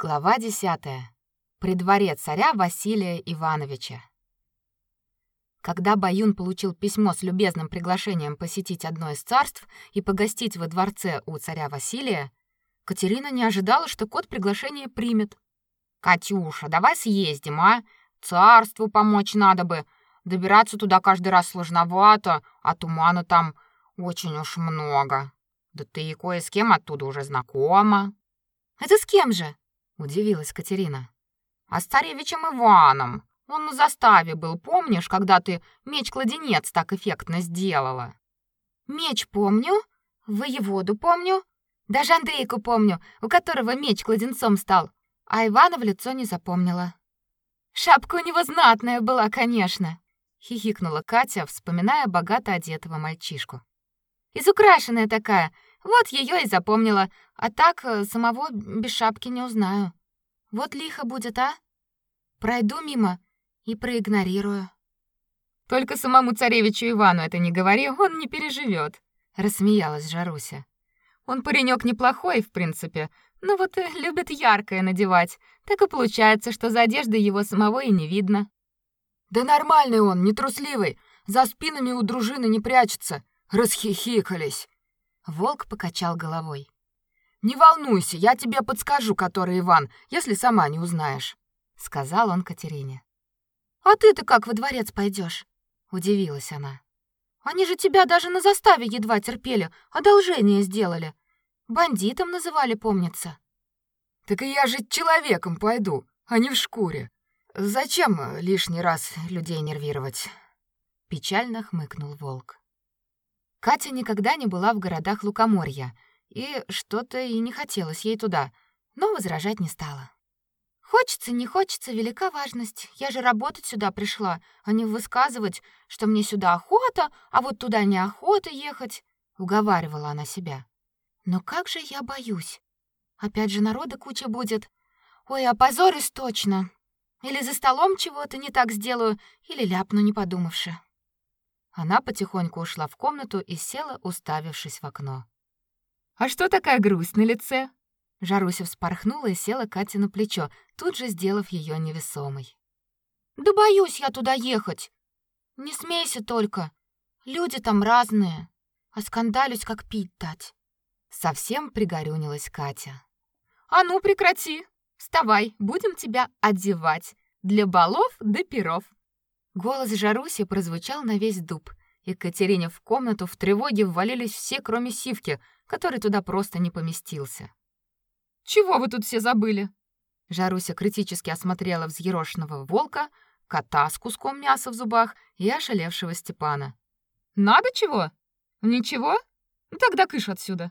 Глава 10. При дворе царя Василия Ивановича. Когда Баюн получил письмо с любезным приглашением посетить одно из царств и погостить во дворце у царя Василия, Катерина не ожидала, что кот приглашение примет. Катюша, давай съездим, а? Царству помочь надо бы. Добираться туда каждый раз сложновато, а тумана там очень уж много. Да ты кое с кем оттуда уже знакома. Это с кем же? Удивилась Катерина. А с царевичем Иваном. Он на заставе был, помнишь, когда ты меч-кладенец так эффектно сделала? Меч помню, воеводу помню, даже Андрейку помню, у которого меч кладенцом стал, а Ивана в лицо не запомнила. Шапка у него знатная была, конечно, хихикнула Катя, вспоминая богато одетого мальчишку. Изукрашенная такая, вот ее и запомнила, а так э, самого без шапки не узнаю. Вот лихо будет, а? Пройду мимо и проигнорирую. Только самому царевичу Ивану это не говори, он не переживет, рассмеялась Жаруся. Он паренек неплохой, в принципе, но вот э, любит яркое надевать. Так и получается, что за одеждой его самого и не видно. Да нормальный он, не трусливый, за спинами у дружины не прячется. Расхихикались. Волк покачал головой. Не волнуйся, я тебе подскажу, который Иван, если сама не узнаешь, сказал он Катерине. А ты-то как во дворец пойдешь? удивилась она. Они же тебя даже на заставе едва терпели, одолжение сделали. Бандитом называли, помнится. Так и я же человеком пойду, а не в шкуре. Зачем лишний раз людей нервировать? Печально хмыкнул волк. Катя никогда не была в городах Лукоморья, и что-то и не хотелось ей туда, но возражать не стала. Хочется, не хочется, велика важность. Я же работать сюда пришла, а не высказывать, что мне сюда охота, а вот туда неохота ехать, уговаривала она себя. Но как же я боюсь. Опять же народа куча будет. Ой, опозорюсь точно. Или за столом чего-то не так сделаю, или ляпну, не подумавши. Она потихоньку ушла в комнату и села, уставившись в окно. «А что такая грусть на лице?» Жаруся вспорхнула и села Кате на плечо, тут же сделав ее невесомой. «Да боюсь я туда ехать. Не смейся только. Люди там разные. А скандалюсь, как пить дать». Совсем пригорюнилась Катя. «А ну, прекрати! Вставай, будем тебя одевать. Для балов до перов». Голос Жаруси прозвучал на весь дуб, и Катерине в комнату в тревоге ввалились все, кроме Сивки, который туда просто не поместился. «Чего вы тут все забыли?» Жаруся критически осмотрела взъерошенного волка, кота с куском мяса в зубах и ошалевшего Степана. «Надо чего? Ничего? Тогда кыш отсюда».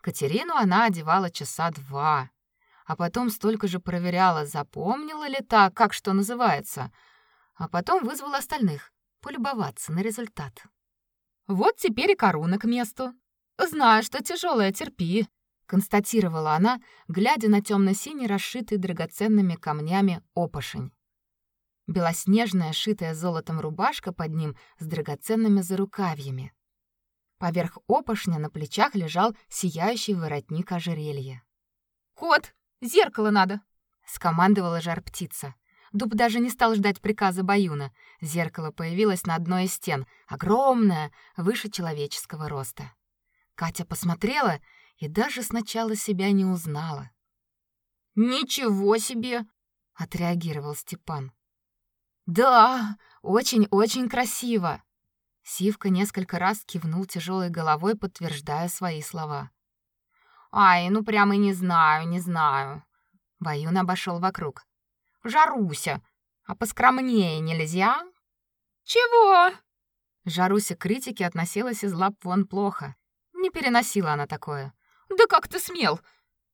Катерину она одевала часа два, а потом столько же проверяла, запомнила ли та, как что называется — а потом вызвал остальных полюбоваться на результат. Вот теперь и корона к месту. Знаю, что тяжелая, терпи, констатировала она, глядя на темно синий расшитый драгоценными камнями опошень. Белоснежная, шитая золотом рубашка под ним с драгоценными зарукавьями. Поверх опошня на плечах лежал сияющий воротник ожерелья. «Кот, зеркало надо!» — скомандовала жар-птица. Дуб даже не стал ждать приказа Баюна. Зеркало появилось на одной из стен, огромное, выше человеческого роста. Катя посмотрела и даже сначала себя не узнала. «Ничего себе!» — отреагировал Степан. «Да, очень-очень красиво!» Сивка несколько раз кивнул тяжелой головой, подтверждая свои слова. «Ай, ну прямо не знаю, не знаю». Баюн обошел вокруг. Жаруся, а поскромнее нельзя? Чего? Жаруся к критике относилась из лап вон плохо. Не переносила она такое. Да как ты смел?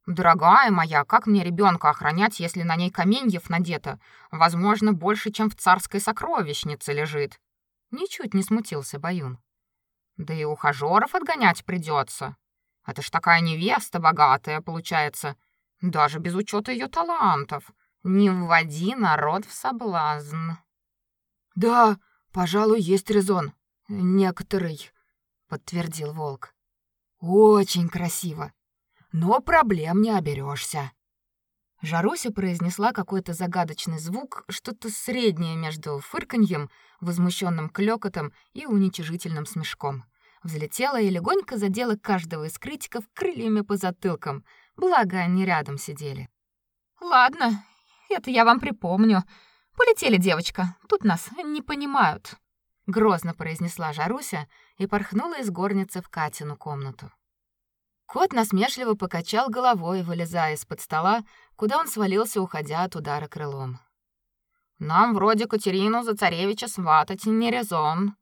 Дорогая моя, как мне ребенка охранять, если на ней каменьев надето? Возможно, больше, чем в царской сокровищнице лежит. Ничуть не смутился Баюн. Да и ухажеров отгонять придется. Это ж такая невеста богатая получается, даже без учета ее талантов. Не вводи народ в соблазн. Да, пожалуй, есть резон. Некоторый, подтвердил волк. Очень красиво. Но проблем не оберешься. Жаруся произнесла какой-то загадочный звук, что-то среднее между фырканьем, возмущенным клёкотом и уничижительным смешком. Взлетела и легонько задела каждого из критиков крыльями по затылкам, благо они рядом сидели. «Ладно, это я вам припомню. Полетели, девочка, тут нас не понимают», — грозно произнесла Жаруся и порхнула из горницы в Катину комнату. Кот насмешливо покачал головой, вылезая из-под стола, куда он свалился, уходя от удара крылом. «Нам вроде Катерину за царевича сватать не резон,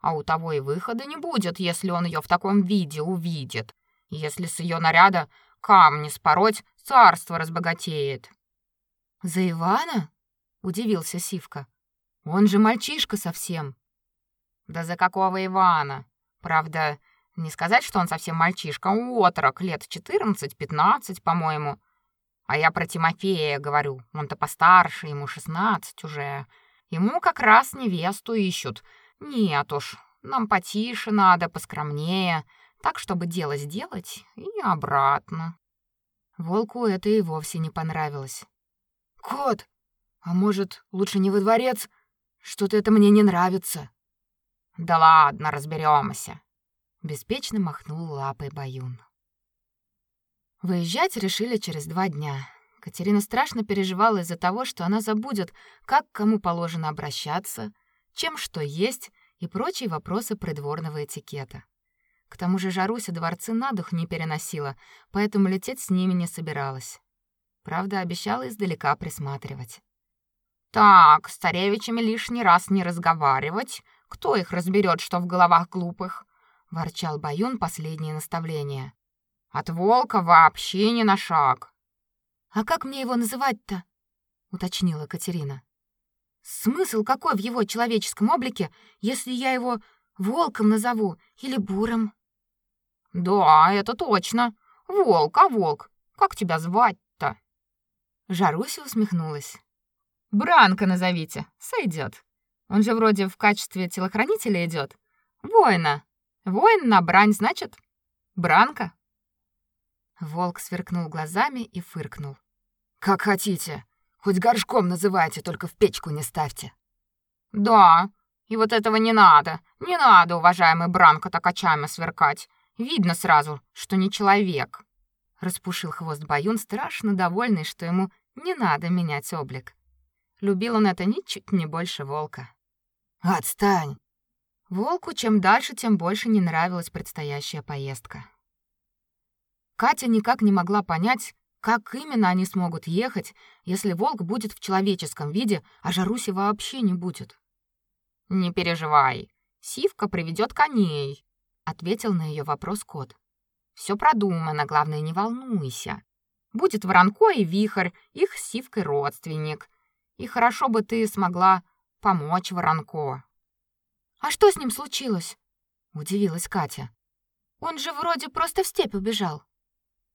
а у того и выхода не будет, если он ее в таком виде увидит. Если с ее наряда камни спороть, царство разбогатеет». «За Ивана?» — удивился Сивка. «Он же мальчишка совсем». «Да за какого Ивана? Правда, не сказать, что он совсем мальчишка, отрок, лет 14-15, по-моему. А я про Тимофея говорю, он-то постарше, ему 16 уже. Ему как раз невесту ищут. Нет уж, нам потише надо, поскромнее, так, чтобы дело сделать и обратно. Волку это и вовсе не понравилось. «Кот, а может, лучше не во дворец? Что-то это мне не нравится». «Да ладно, разберемся беспечно махнул лапой Баюн. Выезжать решили через два дня. Катерина страшно переживала из-за того, что она забудет, как кому положено обращаться, чем что есть и прочие вопросы придворного этикета. К тому же Жаруся дворцы на дух не переносила, поэтому лететь с ними не собиралась. Правда, обещала издалека присматривать. «Так, с царевичами лишний раз не разговаривать. Кто их разберет, что в головах глупых? ворчал Баюн последнее наставление. От волка вообще не на шаг. А как мне его называть-то? уточнила Катерина. Смысл какой в его человеческом облике, если я его волком назову или буром? Да, это точно. Волк, а волк. Как тебя звать-то? Жаруся усмехнулась. Бранка назовите, сойдет. Он же вроде в качестве телохранителя идет. Воина, Воин на брань, значит, бранка. Волк сверкнул глазами и фыркнул. Как хотите. Хоть горшком называйте, только в печку не ставьте. Да, и вот этого не надо. Не надо, уважаемый Бранко, так очами сверкать. Видно сразу, что не человек. Распушил хвост Баюн, страшно довольный, что ему не надо менять облик. Любил он это ничуть не больше волка. Отстань, Волку чем дальше, тем больше не нравилась предстоящая поездка. Катя никак не могла понять, как именно они смогут ехать, если волк будет в человеческом виде, а Жаруси вообще не будет. Не переживай, Сивка приведет коней, ответил на ее вопрос кот. Все продумано, главное, не волнуйся. Будет Воронко и Вихрь, их Сивкой родственник. И хорошо бы ты смогла помочь Воронко. А что с ним случилось? удивилась Катя. Он же вроде просто в степь убежал.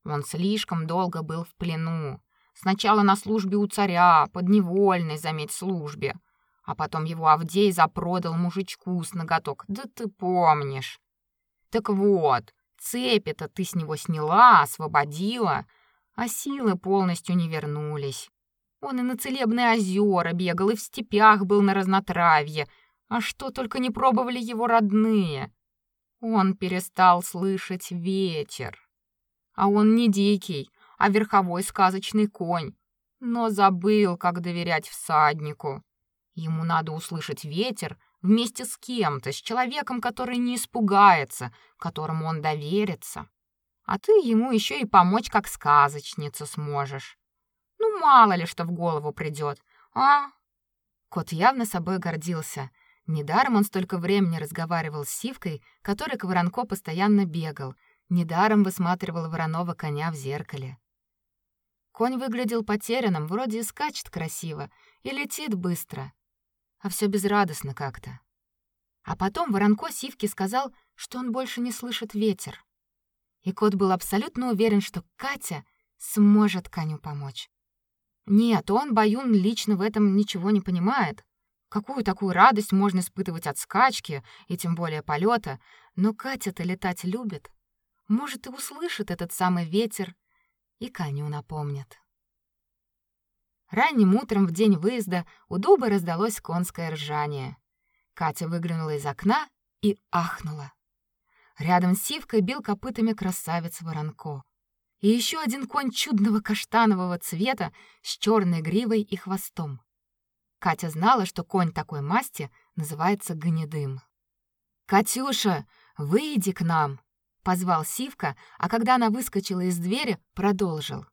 Он слишком долго был в плену. Сначала на службе у царя, подневольной, заметь, службе, а потом его Авдей запродал мужичку с ноготок. Да ты помнишь. Так вот, цепи-то ты с него сняла, освободила, а силы полностью не вернулись. Он и на целебные озера бегал, и в степях был на разнотравье, а что только не пробовали его родные. Он перестал слышать ветер. А он не дикий, а верховой сказочный конь, но забыл, как доверять всаднику. Ему надо услышать ветер вместе с кем-то, с человеком, который не испугается, которому он доверится. А ты ему еще и помочь как сказочница сможешь. Ну, мало ли что в голову придет, а? Кот явно собой гордился — Недаром он столько времени разговаривал с Сивкой, который к Воронко постоянно бегал, недаром высматривал вороного коня в зеркале. Конь выглядел потерянным, вроде и скачет красиво, и летит быстро, а все безрадостно как-то. А потом Воронко Сивке сказал, что он больше не слышит ветер. И кот был абсолютно уверен, что Катя сможет коню помочь. Нет, он, Баюн, лично в этом ничего не понимает. Какую такую радость можно испытывать от скачки и тем более полета? Но Катя-то летать любит. Может, и услышит этот самый ветер и коню напомнит. Ранним утром в день выезда у дуба раздалось конское ржание. Катя выглянула из окна и ахнула. Рядом с сивкой бил копытами красавец Воронко. И еще один конь чудного каштанового цвета с черной гривой и хвостом. Катя знала, что конь такой масти называется гнедым. «Катюша, выйди к нам!» — позвал Сивка, а когда она выскочила из двери, продолжил.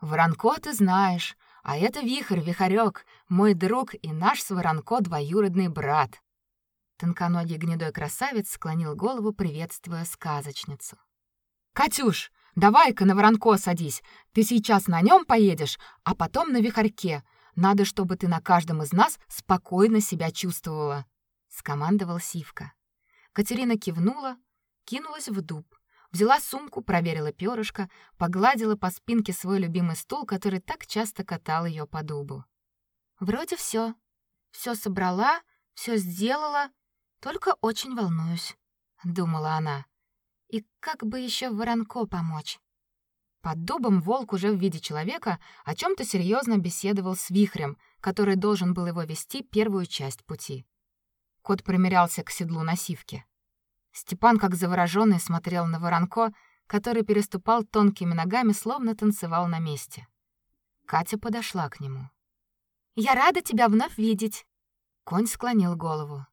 «Воронко ты знаешь, а это Вихрь, Вихарёк, мой друг и наш с Воронко двоюродный брат». Тонконогий гнедой красавец склонил голову, приветствуя сказочницу. «Катюш, давай-ка на Воронко садись. Ты сейчас на нем поедешь, а потом на Вихарьке. Надо, чтобы ты на каждом из нас спокойно себя чувствовала», — скомандовал Сивка. Катерина кивнула, кинулась в дуб, взяла сумку, проверила перышко, погладила по спинке свой любимый стул, который так часто катал ее по дубу. Вроде все, все собрала, все сделала, только очень волнуюсь, думала она. И как бы еще Воронко помочь? Под дубом волк уже в виде человека о чем то серьезно беседовал с Вихрем, который должен был его вести первую часть пути. Кот примерялся к седлу на сивке. Степан, как завороженный, смотрел на Воронко, который переступал тонкими ногами, словно танцевал на месте. Катя подошла к нему. «Я рада тебя вновь видеть!» Конь склонил голову.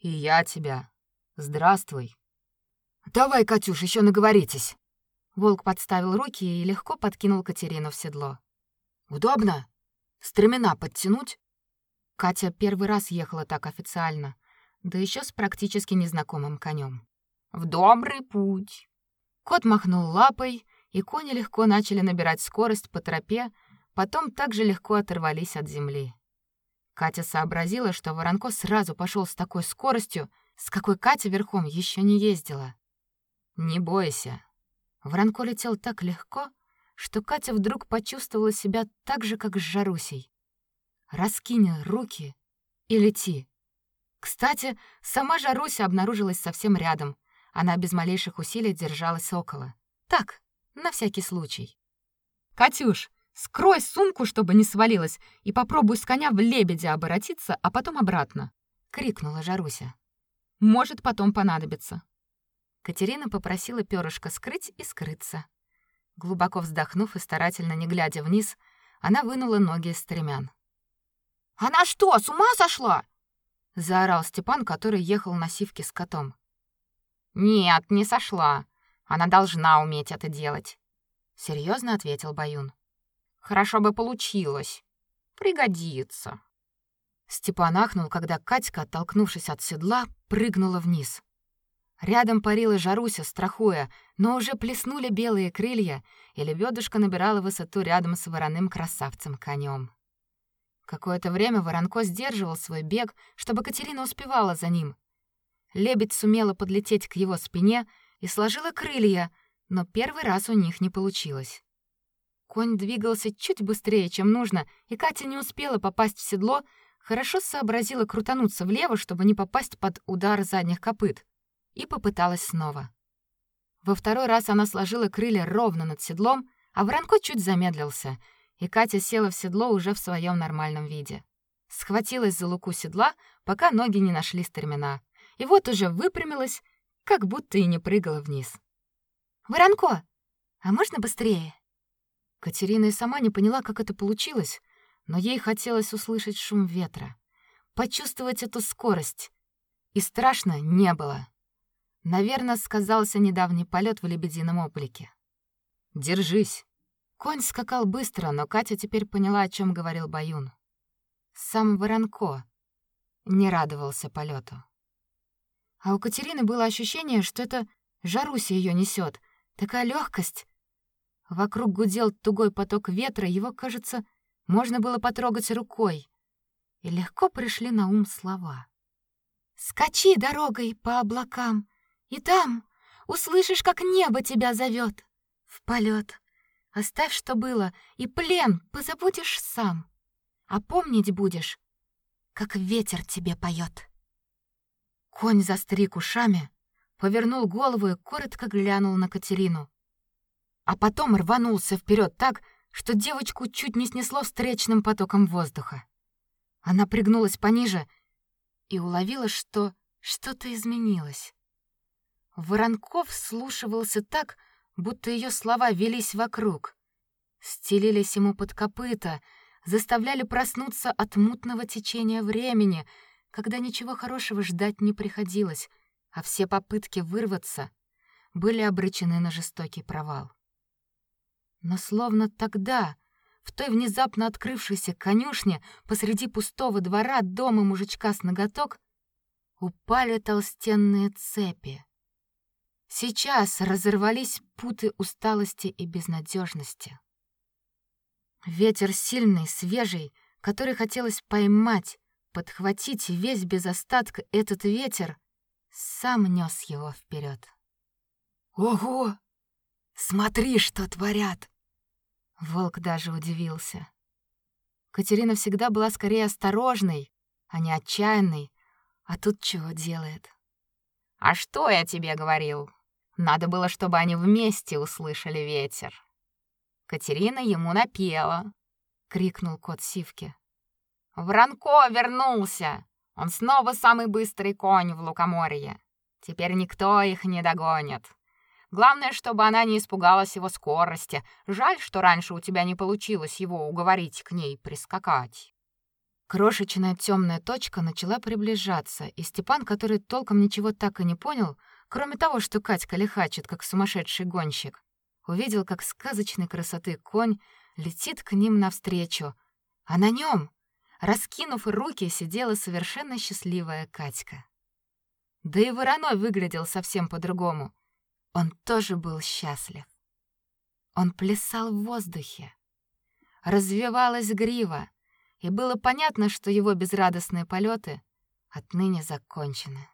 «И я тебя. Здравствуй!» «Давай, Катюш, еще наговоритесь!» Волк подставил руки и легко подкинул Катерину в седло. «Удобно? Стремена подтянуть?» Катя первый раз ехала так официально, да еще с практически незнакомым конем. «В добрый путь!» Кот махнул лапой, и кони легко начали набирать скорость по тропе, потом также легко оторвались от земли. Катя сообразила, что Воронко сразу пошел с такой скоростью, с какой Катя верхом еще не ездила. «Не бойся». Воронко летел так легко, что Катя вдруг почувствовала себя так же, как с Жарусей. Раскинь руки и лети. Кстати, сама Жаруся обнаружилась совсем рядом. Она без малейших усилий держалась около. Так, на всякий случай. «Катюш, скрой сумку, чтобы не свалилась, и попробуй с коня в лебедя оборотиться, а потом обратно!» — крикнула Жаруся. «Может, потом понадобится». Катерина попросила перышко скрыть и скрыться. Глубоко вздохнув и старательно не глядя вниз, она вынула ноги из стремян. Она что, с ума сошла? заорал Степан, который ехал на сивке с котом. Нет, не сошла. Она должна уметь это делать, серьезно ответил Баюн. Хорошо бы получилось. Пригодится. Степан ахнул, когда Катька, оттолкнувшись от седла, прыгнула вниз. Рядом парила Жаруся, страхуя, но уже плеснули белые крылья, и лебедушка набирала высоту рядом с вороным красавцем конем. Какое-то время Воронко сдерживал свой бег, чтобы Катерина успевала за ним. Лебедь сумела подлететь к его спине и сложила крылья, но первый раз у них не получилось. Конь двигался чуть быстрее, чем нужно, и Катя не успела попасть в седло, хорошо сообразила крутануться влево, чтобы не попасть под удар задних копыт, и попыталась снова. Во второй раз она сложила крылья ровно над седлом, а Воронко чуть замедлился — и Катя села в седло уже в своем нормальном виде. Схватилась за луку седла, пока ноги не нашли стремена. И вот уже выпрямилась, как будто и не прыгала вниз. «Воронко, а можно быстрее?» Катерина и сама не поняла, как это получилось, но ей хотелось услышать шум ветра, почувствовать эту скорость. И страшно не было. Наверное, сказался недавний полет в лебедином облике. «Держись!» Конь скакал быстро, но Катя теперь поняла, о чем говорил Баюн. Сам Воронко не радовался полету. А у Катерины было ощущение, что это Жаруся ее несет, такая легкость. Вокруг гудел тугой поток ветра, его, кажется, можно было потрогать рукой. И легко пришли на ум слова. «Скачи дорогой по облакам, и там услышишь, как небо тебя зовет в полет. Оставь, что было, и плен позабудешь сам. А помнить будешь, как ветер тебе поет. Конь застриг ушами, повернул голову и коротко глянул на Катерину. А потом рванулся вперед так, что девочку чуть не снесло встречным потоком воздуха. Она пригнулась пониже и уловила, что что-то изменилось. Воронков слушался так, будто ее слова велись вокруг, стелились ему под копыта, заставляли проснуться от мутного течения времени, когда ничего хорошего ждать не приходилось, а все попытки вырваться были обречены на жестокий провал. Но словно тогда, в той внезапно открывшейся конюшне посреди пустого двора дома мужичка с ноготок, упали толстенные цепи. Сейчас разорвались путы усталости и безнадежности. Ветер сильный, свежий, который хотелось поймать, подхватить весь без остатка этот ветер, сам нёс его вперед. Ого! Смотри, что творят. Волк даже удивился. Катерина всегда была скорее осторожной, а не отчаянной, а тут чего делает? А что я тебе говорил? Надо было, чтобы они вместе услышали ветер. Катерина ему напела, крикнул кот Сивки. Вранко вернулся. Он снова самый быстрый конь в Лукоморье. Теперь никто их не догонит. Главное, чтобы она не испугалась его скорости. Жаль, что раньше у тебя не получилось его уговорить к ней прискакать. Крошечная темная точка начала приближаться, и Степан, который толком ничего так и не понял, кроме того, что Катька лихачит, как сумасшедший гонщик, увидел, как сказочной красоты конь летит к ним навстречу, а на нем, раскинув руки, сидела совершенно счастливая Катька. Да и вороной выглядел совсем по-другому. Он тоже был счастлив. Он плясал в воздухе. Развивалась грива, и было понятно, что его безрадостные полеты отныне закончены.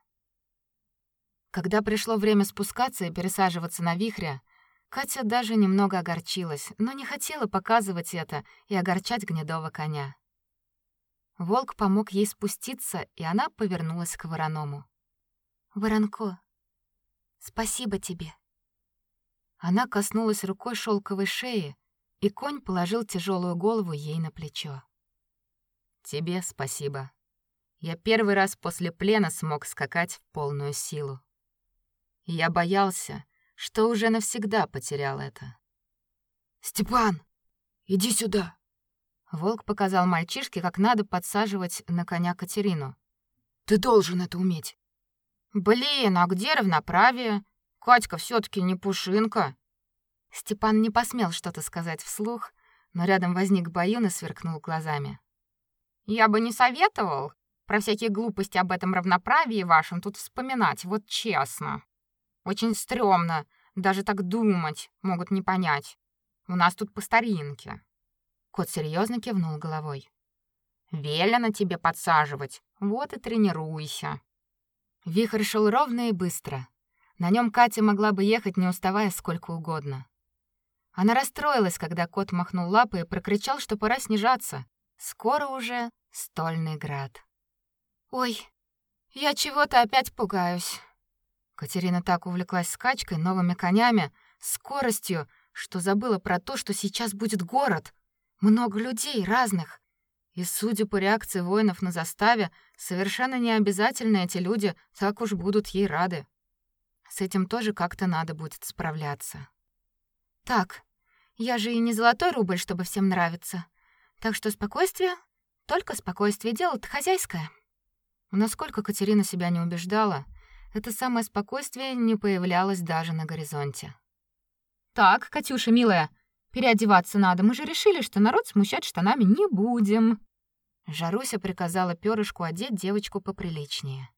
Когда пришло время спускаться и пересаживаться на вихря, Катя даже немного огорчилась, но не хотела показывать это и огорчать гнедого коня. Волк помог ей спуститься, и она повернулась к вороному. «Воронко, спасибо тебе». Она коснулась рукой шелковой шеи, и конь положил тяжелую голову ей на плечо. Тебе спасибо. Я первый раз после плена смог скакать в полную силу. Я боялся, что уже навсегда потерял это. Степан, иди сюда. Волк показал мальчишке, как надо подсаживать на коня Катерину. Ты должен это уметь. Блин, а где равноправие? Катька все таки не пушинка. Степан не посмел что-то сказать вслух, но рядом возник Баюн и сверкнул глазами. Я бы не советовал про всякие глупости об этом равноправии вашем тут вспоминать, вот честно. Очень стрёмно, даже так думать, могут не понять. У нас тут по старинке. Кот серьезно кивнул головой. Велено тебе подсаживать, вот и тренируйся. Вихрь шел ровно и быстро. На нем Катя могла бы ехать, не уставая сколько угодно. Она расстроилась, когда кот махнул лапой и прокричал, что пора снижаться, Скоро уже стольный град. Ой, я чего-то опять пугаюсь. Катерина так увлеклась скачкой, новыми конями, скоростью, что забыла про то, что сейчас будет город. Много людей разных. И судя по реакции воинов на заставе, совершенно не обязательно эти люди так уж будут ей рады. С этим тоже как-то надо будет справляться. Так, я же и не золотой рубль, чтобы всем нравиться. Так что спокойствие, только спокойствие, дело-то хозяйское. Насколько Катерина себя не убеждала, это самое спокойствие не появлялось даже на горизонте. Так, Катюша, милая, переодеваться надо. Мы же решили, что народ смущать штанами не будем. Жаруся приказала Пёрышку одеть девочку поприличнее.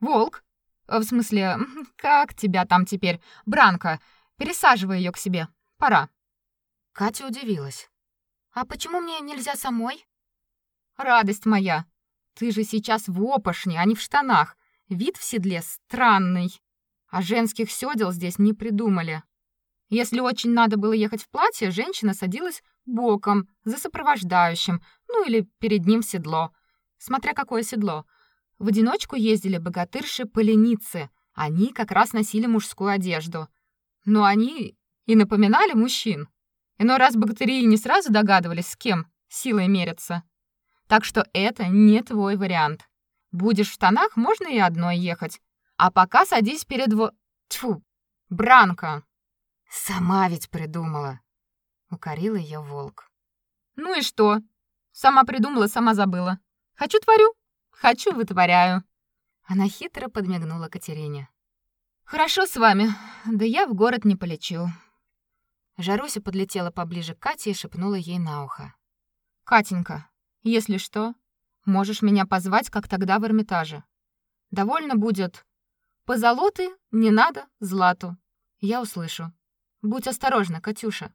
Волк, в смысле, как тебя там теперь? Бранка, пересаживай ее к себе. Пора. Катя удивилась. А почему мне нельзя самой? Радость моя. Ты же сейчас в опошне, а не в штанах. Вид в седле странный. А женских сёдел здесь не придумали. Если очень надо было ехать в платье, женщина садилась боком, за сопровождающим, ну или перед ним в седло. Смотря какое седло. В одиночку ездили богатырши-поленицы. Они как раз носили мужскую одежду. Но они и напоминали мужчин. Иной раз бактерии не сразу догадывались, с кем силой мерятся. Так что это не твой вариант. Будешь в штанах, можно и одной ехать. А пока садись перед во... Тьфу, Бранка. Сама ведь придумала. Укорил ее волк. Ну и что? Сама придумала, сама забыла. Хочу творю, хочу вытворяю. Она хитро подмигнула Катерине. Хорошо с вами. Да я в город не полечу. Жаруся подлетела поближе к Кате и шепнула ей на ухо. Катенька, если что, можешь меня позвать, как тогда в Эрмитаже. Довольно будет. Позолоты не надо, злату. Я услышу. Будь осторожна, Катюша.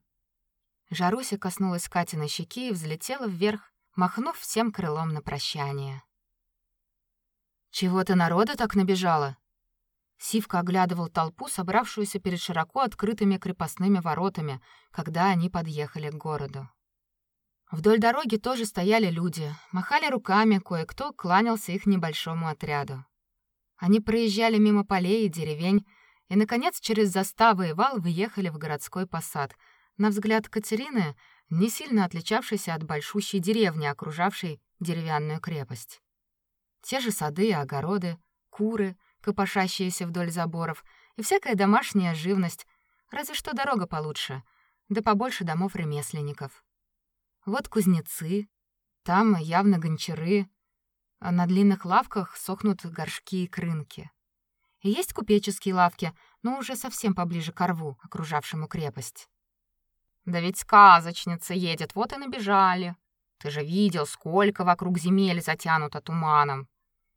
Жаруся коснулась Катиной щеки и взлетела вверх, махнув всем крылом на прощание. Чего-то народа так набежало. Сивка оглядывал толпу, собравшуюся перед широко открытыми крепостными воротами, когда они подъехали к городу. Вдоль дороги тоже стояли люди, махали руками, кое-кто кланялся их небольшому отряду. Они проезжали мимо полей и деревень, и наконец через заставы и вал въехали в городской посад. На взгляд Катерины, не сильно отличавшийся от большущей деревни, окружавшей деревянную крепость. Те же сады и огороды, куры, копошащиеся вдоль заборов, и всякая домашняя живность, разве что дорога получше, да побольше домов ремесленников. Вот кузнецы, там явно гончары, а на длинных лавках сохнут горшки и крынки. Есть купеческие лавки, но уже совсем поближе к рву, окружавшему крепость. Да ведь сказочница едет, вот и набежали. Ты же видел, сколько вокруг земель затянуто туманом.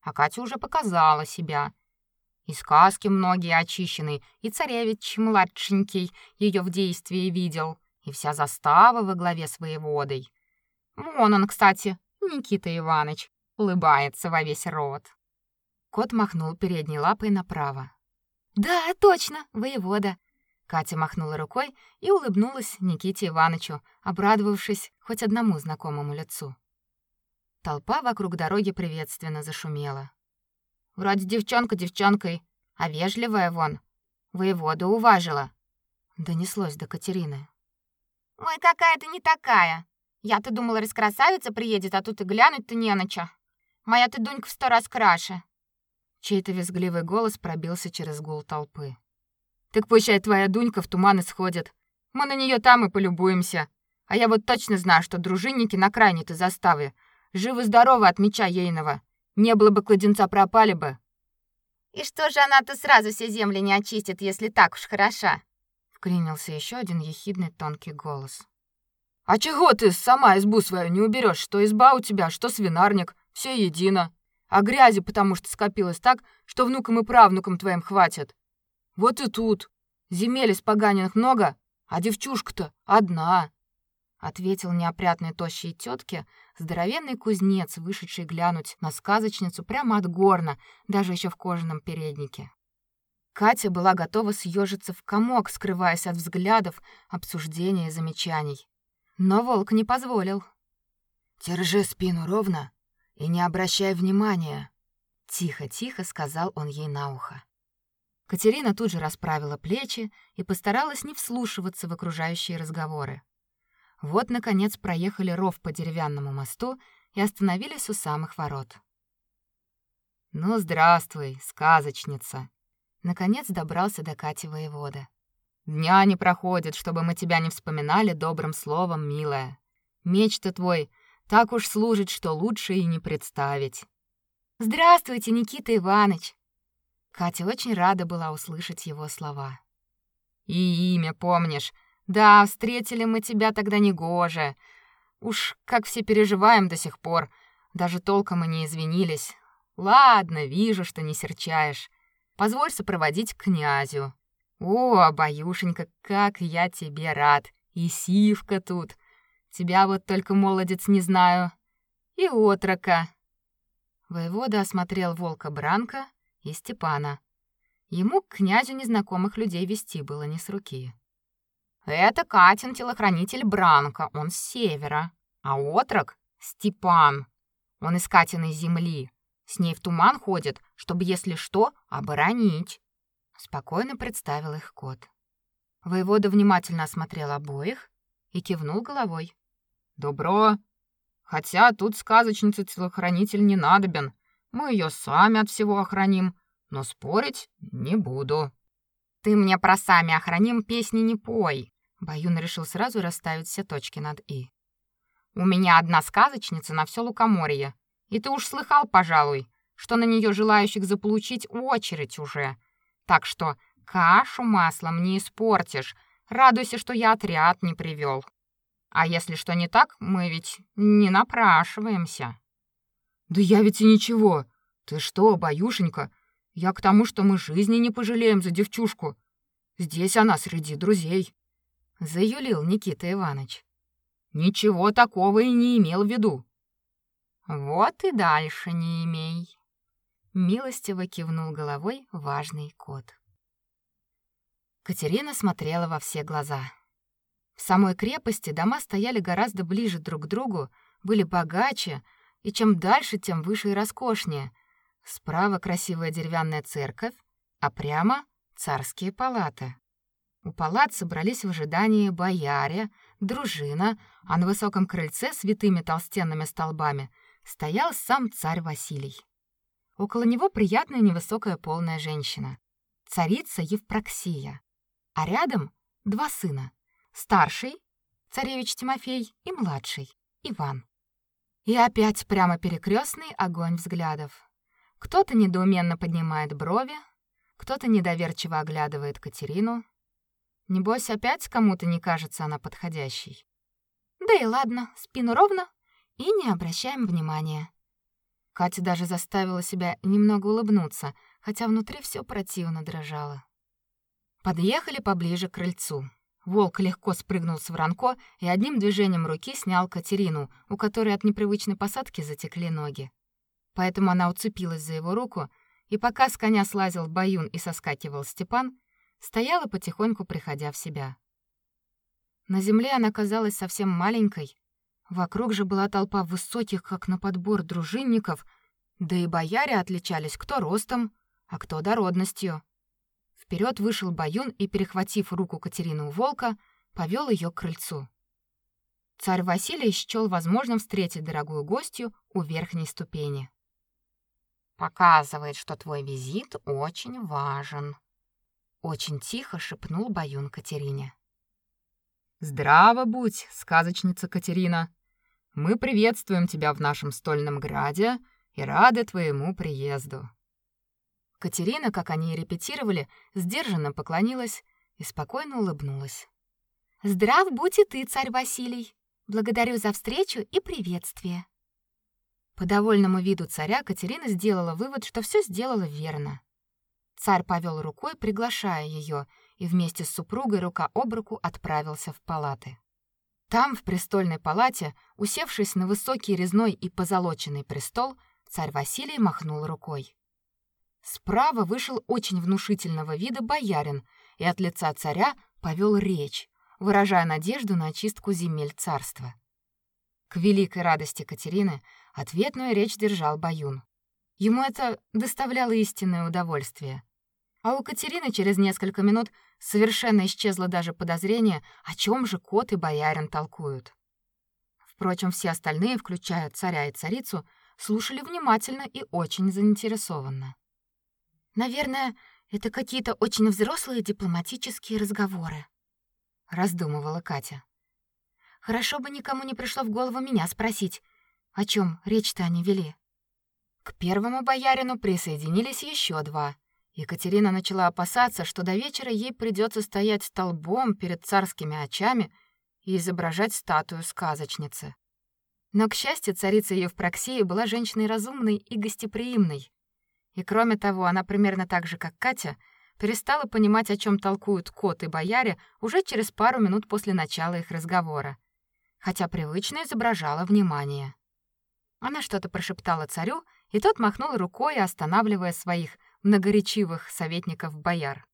А Катя уже показала себя. И сказки многие очищены, и царевич младшенький ее в действии видел, и вся застава во главе с воеводой. Вон он, кстати, Никита Иванович, улыбается во весь рот. Кот махнул передней лапой направо. «Да, точно, воевода!» Катя махнула рукой и улыбнулась Никите Ивановичу, обрадовавшись хоть одному знакомому лицу. Толпа вокруг дороги приветственно зашумела. «Вроде девчонка девчонкой, а вежливая вон. Воевода уважила», — донеслось до Катерины. «Ой, какая ты не такая! Я-то думала, раскрасавица приедет, а тут и глянуть-то не на чё. Моя ты Дунька в сто раз краше». Чей-то визгливый голос пробился через гул толпы. Так пусть твоя Дунька в туман исходит. Мы на нее там и полюбуемся. А я вот точно знаю, что дружинники на крайней-то заставе. Живы-здоровы от меча ейного. Не было бы кладенца, пропали бы. И что же она-то сразу все земли не очистит, если так уж хороша? Вклинился еще один ехидный тонкий голос. А чего ты сама избу свою не уберешь? Что изба у тебя, что свинарник, все едино. А грязи потому что скопилось так, что внукам и правнукам твоим хватит. Вот и тут. Земель испоганенных много, а девчушка-то одна. Ответил неопрятной тощей тетке здоровенный кузнец, вышедший глянуть на сказочницу прямо от горна, даже еще в кожаном переднике. Катя была готова съежиться в комок, скрываясь от взглядов, обсуждений и замечаний. Но волк не позволил. «Держи спину ровно и не обращай внимания», — тихо-тихо сказал он ей на ухо. Катерина тут же расправила плечи и постаралась не вслушиваться в окружающие разговоры. Вот, наконец, проехали ров по деревянному мосту и остановились у самых ворот. «Ну, здравствуй, сказочница!» Наконец добрался до Кати воевода. «Дня не проходит, чтобы мы тебя не вспоминали добрым словом, милая. Меч ты твой так уж служит, что лучше и не представить». «Здравствуйте, Никита Иванович!» Катя очень рада была услышать его слова. И имя помнишь? Да, встретили мы тебя тогда негоже. Уж как все переживаем до сих пор. Даже толком и не извинились. Ладно, вижу, что не серчаешь. Позволь сопроводить к князю. О, баюшенька, как я тебе рад. И сивка тут. Тебя вот только молодец не знаю. И отрока. Воевода осмотрел волка Бранка, и Степана. Ему к князю незнакомых людей вести было не с руки. Это Катин телохранитель Бранка, он с севера, а отрок Степан. Он из Катиной земли. С ней в туман ходит, чтобы если что, оборонить. Спокойно представил их кот. Воевода внимательно осмотрел обоих и кивнул головой. Добро. Хотя тут сказочница телохранитель не надобен. Мы ее сами от всего охраним, но спорить не буду. Ты мне про сами охраним песни не пой. Баюн решил сразу расставить все точки над и. У меня одна сказочница на все лукоморье, и ты уж слыхал, пожалуй, что на нее желающих заполучить очередь уже. Так что кашу маслом не испортишь. Радуйся, что я отряд не привел. А если что не так, мы ведь не напрашиваемся. Да я ведь и ничего. Ты что, баюшенька? Я к тому, что мы жизни не пожалеем за девчушку. Здесь она среди друзей. Заюлил Никита Иванович. Ничего такого и не имел в виду. Вот и дальше не имей. Милостиво кивнул головой важный кот. Катерина смотрела во все глаза. В самой крепости дома стояли гораздо ближе друг к другу, были богаче, и чем дальше, тем выше и роскошнее. Справа красивая деревянная церковь, а прямо царские палаты. У палат собрались в ожидании бояре, дружина, а на высоком крыльце с витыми толстенными столбами стоял сам царь Василий. Около него приятная невысокая полная женщина, царица Евпроксия, а рядом два сына Старший царевич Тимофей и младший Иван. И опять прямо перекрестный огонь взглядов. Кто-то недоуменно поднимает брови, кто-то недоверчиво оглядывает Катерину. Небось, опять кому-то не кажется она подходящей. Да и ладно, спину ровно и не обращаем внимания. Катя даже заставила себя немного улыбнуться, хотя внутри все противно дрожало. Подъехали поближе к крыльцу. Волк легко спрыгнул с воронко и одним движением руки снял Катерину, у которой от непривычной посадки затекли ноги. Поэтому она уцепилась за его руку, и пока с коня слазил Баюн и соскакивал Степан, стояла потихоньку, приходя в себя. На земле она казалась совсем маленькой. Вокруг же была толпа высоких, как на подбор, дружинников, да и бояре отличались кто ростом, а кто дородностью. Вперед вышел Баюн и, перехватив руку Катерины у волка, повел ее к крыльцу. Царь Василий счел возможным встретить дорогую гостью у верхней ступени. Показывает, что твой визит очень важен, очень тихо шепнул Баюн Катерине. Здраво будь, сказочница Катерина. Мы приветствуем тебя в нашем стольном граде и рады твоему приезду. Катерина, как они и репетировали, сдержанно поклонилась и спокойно улыбнулась. Здрав будь и ты, царь Василий. Благодарю за встречу и приветствие. По довольному виду царя Катерина сделала вывод, что все сделала верно. Царь повел рукой, приглашая ее, и вместе с супругой рука об руку отправился в палаты. Там, в престольной палате, усевшись на высокий резной и позолоченный престол, царь Василий махнул рукой. Справа вышел очень внушительного вида боярин и от лица царя повел речь, выражая надежду на очистку земель царства. К великой радости Катерины ответную речь держал Баюн. Ему это доставляло истинное удовольствие. А у Катерины через несколько минут совершенно исчезло даже подозрение, о чем же кот и боярин толкуют. Впрочем, все остальные, включая царя и царицу, слушали внимательно и очень заинтересованно. Наверное, это какие-то очень взрослые дипломатические разговоры, раздумывала Катя. Хорошо бы никому не пришло в голову меня спросить, о чем речь-то они вели. К первому боярину присоединились еще два. Екатерина начала опасаться, что до вечера ей придется стоять столбом перед царскими очами и изображать статую сказочницы. Но, к счастью, царица Евпроксия была женщиной разумной и гостеприимной, и кроме того, она примерно так же, как Катя, перестала понимать, о чем толкуют кот и бояре уже через пару минут после начала их разговора, хотя привычно изображала внимание. Она что-то прошептала царю, и тот махнул рукой, останавливая своих многоречивых советников-бояр.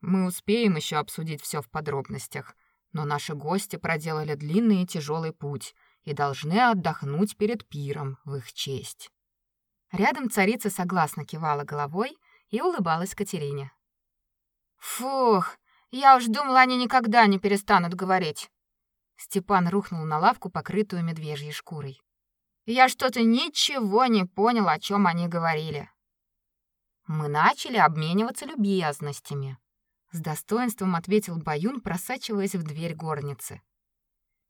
Мы успеем еще обсудить все в подробностях, но наши гости проделали длинный и тяжелый путь и должны отдохнуть перед пиром в их честь. Рядом царица согласно кивала головой и улыбалась Катерине. Фух, я уж думала, они никогда не перестанут говорить. Степан рухнул на лавку, покрытую медвежьей шкурой. Я что-то ничего не понял, о чем они говорили. Мы начали обмениваться любезностями. С достоинством ответил Баюн, просачиваясь в дверь горницы.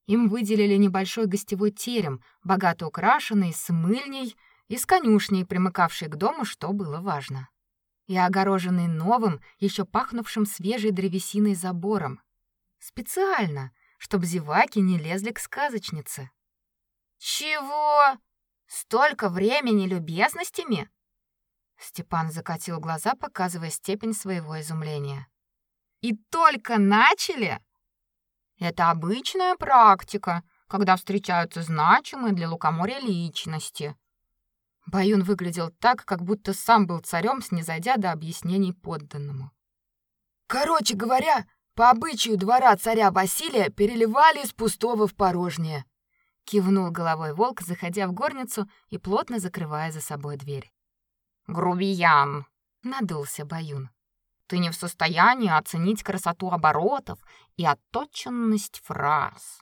Им выделили небольшой гостевой терем, богато украшенный, с мыльней и с конюшней, примыкавшей к дому, что было важно. И огороженный новым, еще пахнувшим свежей древесиной забором. Специально, чтобы зеваки не лезли к сказочнице. Чего? Столько времени любезностями? Степан закатил глаза, показывая степень своего изумления. И только начали? Это обычная практика, когда встречаются значимые для Лукоморья личности. Баюн выглядел так, как будто сам был царем, снизойдя до объяснений подданному. Короче говоря, по обычаю двора царя Василия переливали из пустого в порожнее. Кивнул головой волк, заходя в горницу и плотно закрывая за собой дверь. Грубиян, надулся Баюн. Ты не в состоянии оценить красоту оборотов и отточенность фраз.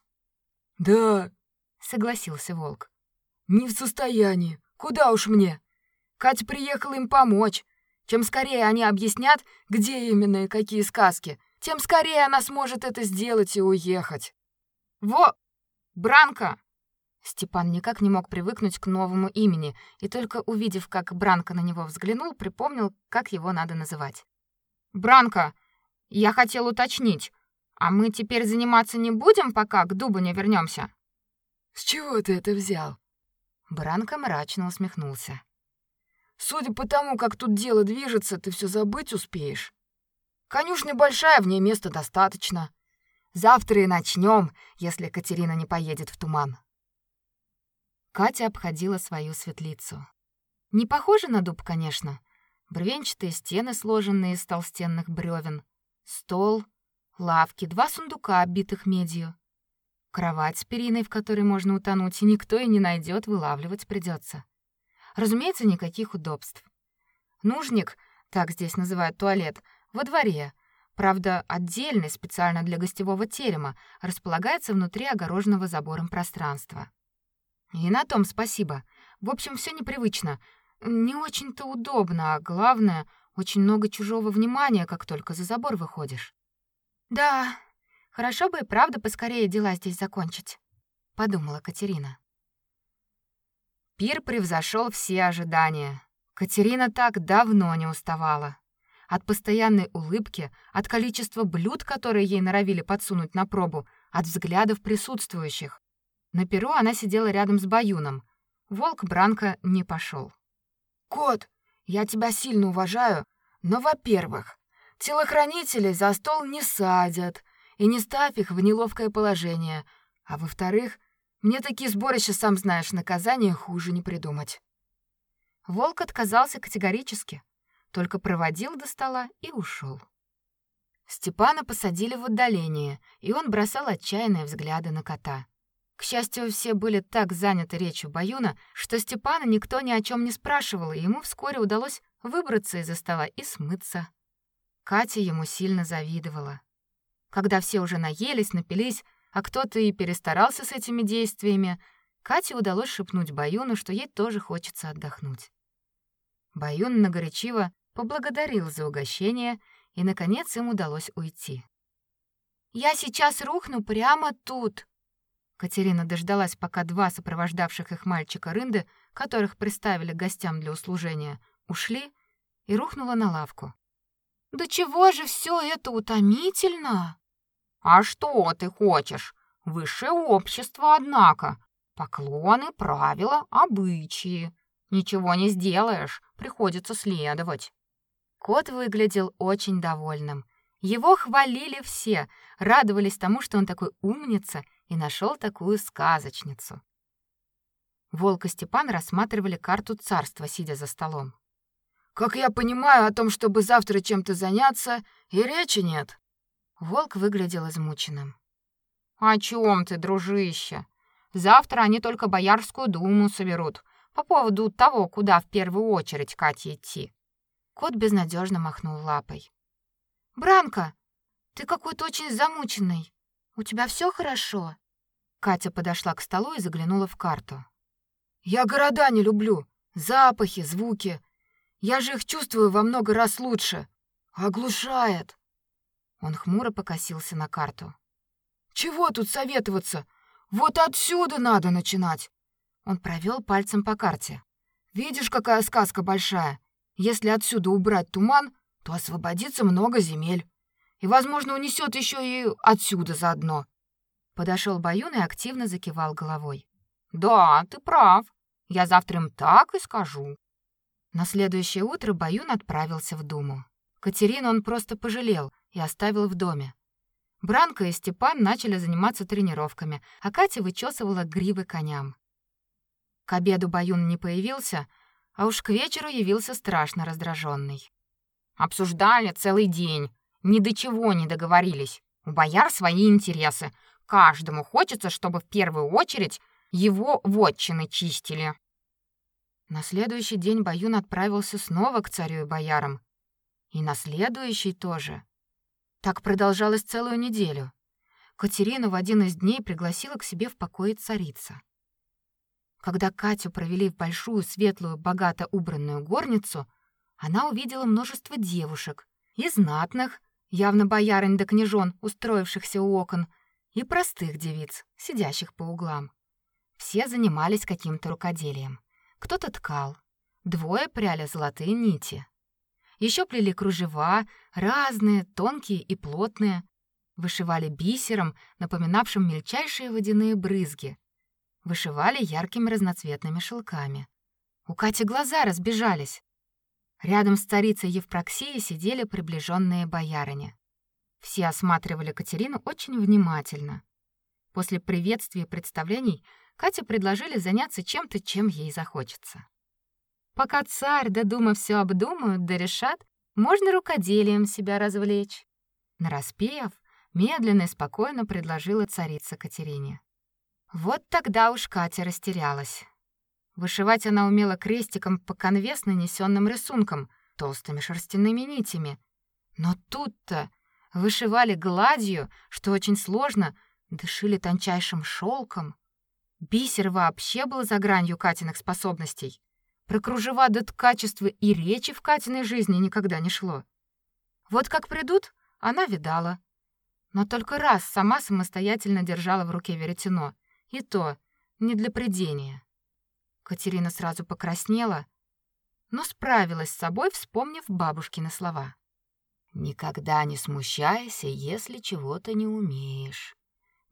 Да, согласился волк. Не в состоянии. Куда уж мне? Катя приехала им помочь. Чем скорее они объяснят, где именно и какие сказки, тем скорее она сможет это сделать и уехать. Во, Бранка. Степан никак не мог привыкнуть к новому имени, и только увидев, как Бранка на него взглянул, припомнил, как его надо называть. Бранка, я хотел уточнить, а мы теперь заниматься не будем, пока к дубу не вернемся? С чего ты это взял? Бранка мрачно усмехнулся. Судя по тому, как тут дело движется, ты все забыть успеешь. Конюшня большая, в ней места достаточно. Завтра и начнем, если Катерина не поедет в туман. Катя обходила свою светлицу. Не похоже на дуб, конечно, бревенчатые стены, сложенные из толстенных бревен, стол, лавки, два сундука, оббитых медью, кровать с периной, в которой можно утонуть, и никто и не найдет, вылавливать придется. Разумеется, никаких удобств. Нужник, так здесь называют туалет, во дворе. Правда, отдельный, специально для гостевого терема, располагается внутри огороженного забором пространства. И на том спасибо. В общем, все непривычно. Не очень-то удобно, а главное, очень много чужого внимания, как только за забор выходишь. Да, хорошо бы и правда поскорее дела здесь закончить, подумала Катерина. Пир превзошел все ожидания. Катерина так давно не уставала. От постоянной улыбки, от количества блюд, которые ей норовили подсунуть на пробу, от взглядов присутствующих. На перу она сидела рядом с Баюном. Волк Бранко не пошел. Кот, я тебя сильно уважаю, но, во-первых, телохранителей за стол не садят и не ставь их в неловкое положение, а во-вторых, мне такие сборища, сам знаешь, наказания хуже не придумать. Волк отказался категорически, только проводил до стола и ушел. Степана посадили в отдаление, и он бросал отчаянные взгляды на кота. К счастью, все были так заняты речью Баюна, что Степана никто ни о чем не спрашивал, и ему вскоре удалось выбраться из-за стола и смыться. Катя ему сильно завидовала. Когда все уже наелись, напились, а кто-то и перестарался с этими действиями, Кате удалось шепнуть Баюну, что ей тоже хочется отдохнуть. Баюн многоречиво поблагодарил за угощение, и наконец им удалось уйти. Я сейчас рухну прямо тут, Катерина дождалась, пока два сопровождавших их мальчика рынды, которых приставили гостям для услужения, ушли и рухнула на лавку. Да чего же все это утомительно? А что ты хочешь? Высшее общество, однако. Поклоны, правила, обычаи. Ничего не сделаешь, приходится следовать. Кот выглядел очень довольным. Его хвалили все, радовались тому, что он такой умница и нашел такую сказочницу. Волк и Степан рассматривали карту царства, сидя за столом. Как я понимаю, о том, чтобы завтра чем-то заняться, и речи нет. Волк выглядел измученным. О чем ты, дружище? Завтра они только боярскую думу соберут по поводу того, куда в первую очередь Кате идти. Кот безнадежно махнул лапой. Бранка, ты какой-то очень замученный. У тебя все хорошо? Катя подошла к столу и заглянула в карту. Я города не люблю. Запахи, звуки. Я же их чувствую во много раз лучше. Оглушает. Он хмуро покосился на карту. Чего тут советоваться? Вот отсюда надо начинать. Он провел пальцем по карте. Видишь, какая сказка большая. Если отсюда убрать туман, то освободится много земель. И, возможно, унесет еще и отсюда заодно. Подошел Баюн и активно закивал головой. Да, ты прав. Я завтра им так и скажу. На следующее утро Баюн отправился в Думу. Катерину он просто пожалел и оставил в доме. Бранка и Степан начали заниматься тренировками, а Катя вычесывала гривы коням. К обеду Баюн не появился, а уж к вечеру явился страшно раздраженный. Обсуждали целый день, ни до чего не договорились. У бояр свои интересы. Каждому хочется, чтобы в первую очередь его вотчины чистили. На следующий день Баюн отправился снова к царю и боярам. И на следующий тоже. Так продолжалось целую неделю. Катерину в один из дней пригласила к себе в покое царица. Когда Катю провели в большую, светлую, богато убранную горницу, она увидела множество девушек, и знатных, явно боярынь да княжон, устроившихся у окон, и простых девиц, сидящих по углам. Все занимались каким-то рукоделием. Кто-то ткал, двое пряли золотые нити. Еще плели кружева, разные, тонкие и плотные, вышивали бисером, напоминавшим мельчайшие водяные брызги, вышивали яркими разноцветными шелками. У Кати глаза разбежались. Рядом с царицей Евпроксией сидели приближенные боярыни. Все осматривали Катерину очень внимательно. После приветствия и представлений Кате предложили заняться чем-то, чем ей захочется. Пока царь да дума все обдумают да решат, можно рукоделием себя развлечь. Нараспев, медленно и спокойно предложила царица Катерине. Вот тогда уж Катя растерялась. Вышивать она умела крестиком по конве с нанесенным рисунком, толстыми шерстяными нитями. Но тут-то вышивали гладью, что очень сложно, дышили тончайшим шелком. Бисер вообще был за гранью Катиных способностей. Про кружева до ткачества и речи в Катиной жизни никогда не шло. Вот как придут, она видала. Но только раз сама самостоятельно держала в руке веретено, и то не для придения. Катерина сразу покраснела, но справилась с собой, вспомнив бабушкины слова. Никогда не смущайся, если чего-то не умеешь.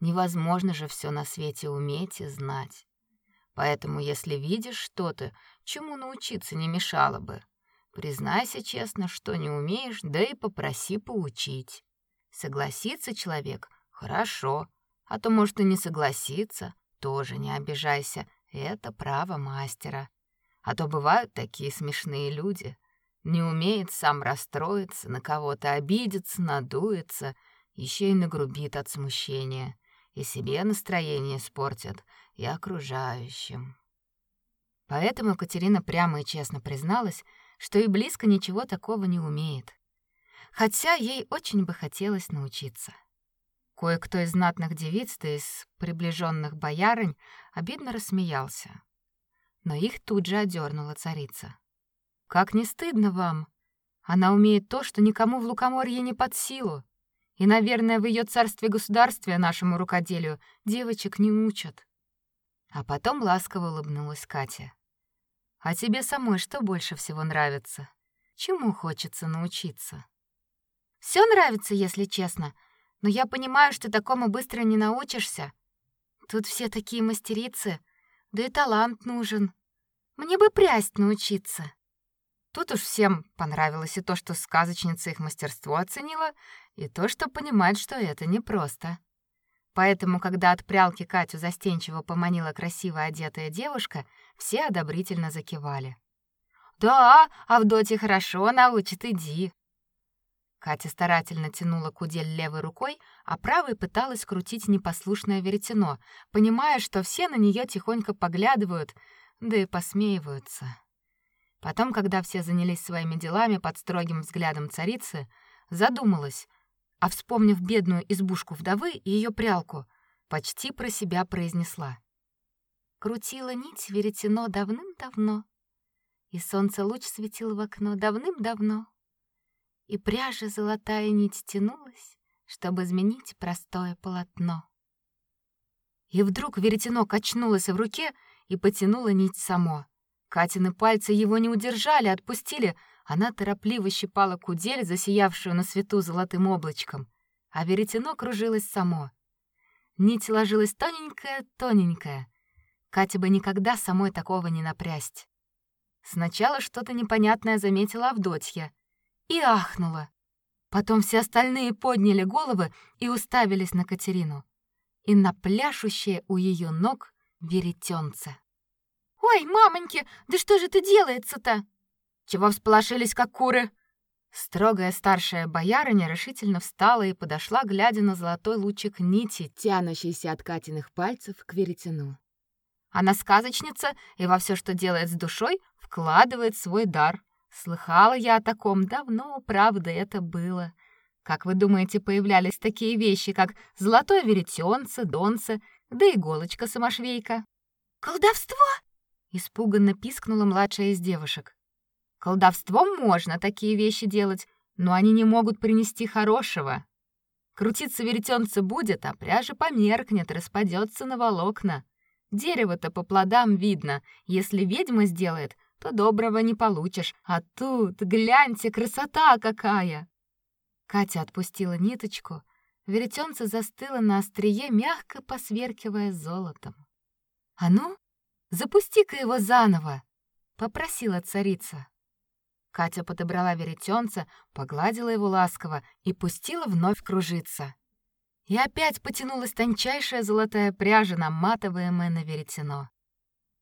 Невозможно же все на свете уметь и знать. Поэтому, если видишь что-то, чему научиться не мешало бы, признайся честно, что не умеешь, да и попроси поучить. Согласится человек — хорошо, а то, может, и не согласиться, тоже не обижайся, это право мастера. А то бывают такие смешные люди. Не умеет сам расстроиться, на кого-то обидеться, надуется, еще и нагрубит от смущения. И себе настроение испортит, и окружающим. Поэтому Катерина прямо и честно призналась, что и близко ничего такого не умеет. Хотя ей очень бы хотелось научиться. Кое-кто из знатных девиц, да из приближенных боярынь, обидно рассмеялся. Но их тут же одернула царица. «Как не стыдно вам! Она умеет то, что никому в Лукоморье не под силу. И, наверное, в ее царстве-государстве нашему рукоделию девочек не учат». А потом ласково улыбнулась Катя. «А тебе самой что больше всего нравится? Чему хочется научиться?» Все нравится, если честно», но я понимаю, что такому быстро не научишься. Тут все такие мастерицы, да и талант нужен. Мне бы прясть научиться. Тут уж всем понравилось и то, что сказочница их мастерство оценила, и то, что понимает, что это непросто. Поэтому, когда от прялки Катю застенчиво поманила красиво одетая девушка, все одобрительно закивали. «Да, Авдотья хорошо научит, иди», Катя старательно тянула кудель левой рукой, а правой пыталась крутить непослушное веретено, понимая, что все на нее тихонько поглядывают, да и посмеиваются. Потом, когда все занялись своими делами под строгим взглядом царицы, задумалась, а вспомнив бедную избушку вдовы и ее прялку, почти про себя произнесла. Крутила нить веретено давным-давно, и солнце луч светил в окно давным-давно, и пряжа золотая нить тянулась, чтобы изменить простое полотно. И вдруг веретено качнулось в руке и потянуло нить само. Катины пальцы его не удержали, отпустили. Она торопливо щипала кудель, засиявшую на свету золотым облачком, а веретено кружилось само. Нить ложилась тоненькая-тоненькая. Катя бы никогда самой такого не напрясть. Сначала что-то непонятное заметила Авдотья и ахнула. Потом все остальные подняли головы и уставились на Катерину и на пляшущее у ее ног веретенце. «Ой, мамоньки, да что же это делается-то?» «Чего всполошились, как куры?» Строгая старшая боярыня решительно встала и подошла, глядя на золотой лучик нити, тянущийся от Катиных пальцев к веретену. Она сказочница и во все, что делает с душой, вкладывает свой дар. Слыхала я о таком давно, правда, это было. Как вы думаете, появлялись такие вещи, как золотое веретенце, донце, да иголочка-самошвейка? «Колдовство!» — испуганно пискнула младшая из девушек. Колдовством можно такие вещи делать, но они не могут принести хорошего. Крутиться веретенце будет, а пряжа померкнет, распадется на волокна. Дерево-то по плодам видно. Если ведьма сделает, то доброго не получишь. А тут, гляньте, красота какая!» Катя отпустила ниточку, веретенце застыло на острие, мягко посверкивая золотом. «А ну, запусти-ка его заново!» — попросила царица. Катя подобрала веретенце, погладила его ласково и пустила вновь кружиться. И опять потянулась тончайшая золотая пряжа, наматываемая на веретено.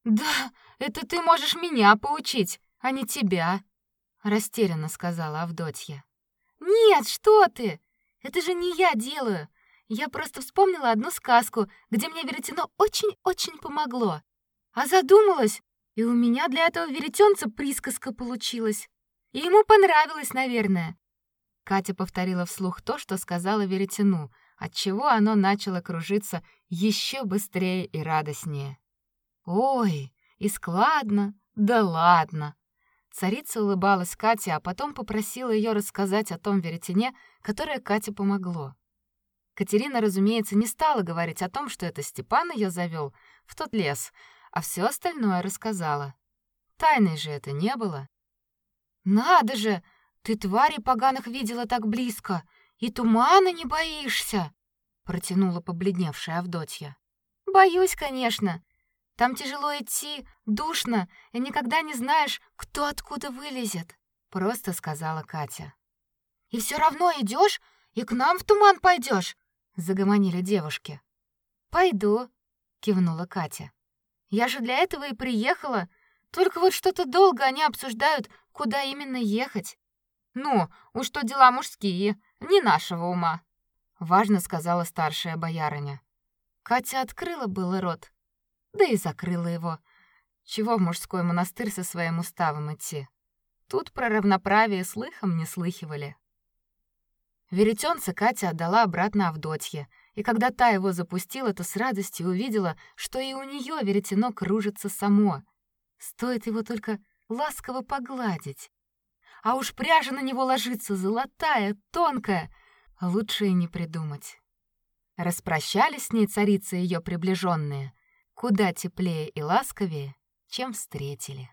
«Да, это ты можешь меня поучить, а не тебя», — растерянно сказала Авдотья. «Нет, что ты! Это же не я делаю. Я просто вспомнила одну сказку, где мне веретено очень-очень помогло. А задумалась, и у меня для этого веретенца присказка получилась. И ему понравилось, наверное. Катя повторила вслух то, что сказала Веретену, отчего оно начало кружиться еще быстрее и радостнее. Ой, и складно, да ладно. Царица улыбалась Кате, а потом попросила ее рассказать о том веретене, которое Кате помогло. Катерина, разумеется, не стала говорить о том, что это Степан ее завел в тот лес, а все остальное рассказала. Тайной же это не было. Надо же, ты твари поганых видела так близко, и тумана не боишься, протянула побледневшая Авдотья. Боюсь, конечно. Там тяжело идти, душно, и никогда не знаешь, кто откуда вылезет, просто сказала Катя. И все равно идешь, и к нам в туман пойдешь, загомонили девушки. Пойду, кивнула Катя. Я же для этого и приехала. Только вот что-то долго они обсуждают, куда именно ехать. Ну, уж что дела мужские, не нашего ума, важно сказала старшая боярыня. Катя открыла было рот, да и закрыла его. Чего в мужской монастырь со своим уставом идти? Тут про равноправие слыхом не слыхивали. Веретенца Катя отдала обратно Авдотье, и когда та его запустила, то с радостью увидела, что и у нее веретено кружится само. Стоит его только ласково погладить. А уж пряжа на него ложится золотая, тонкая, лучше и не придумать. Распрощались с ней царица и ее приближенные, куда теплее и ласковее, чем встретили.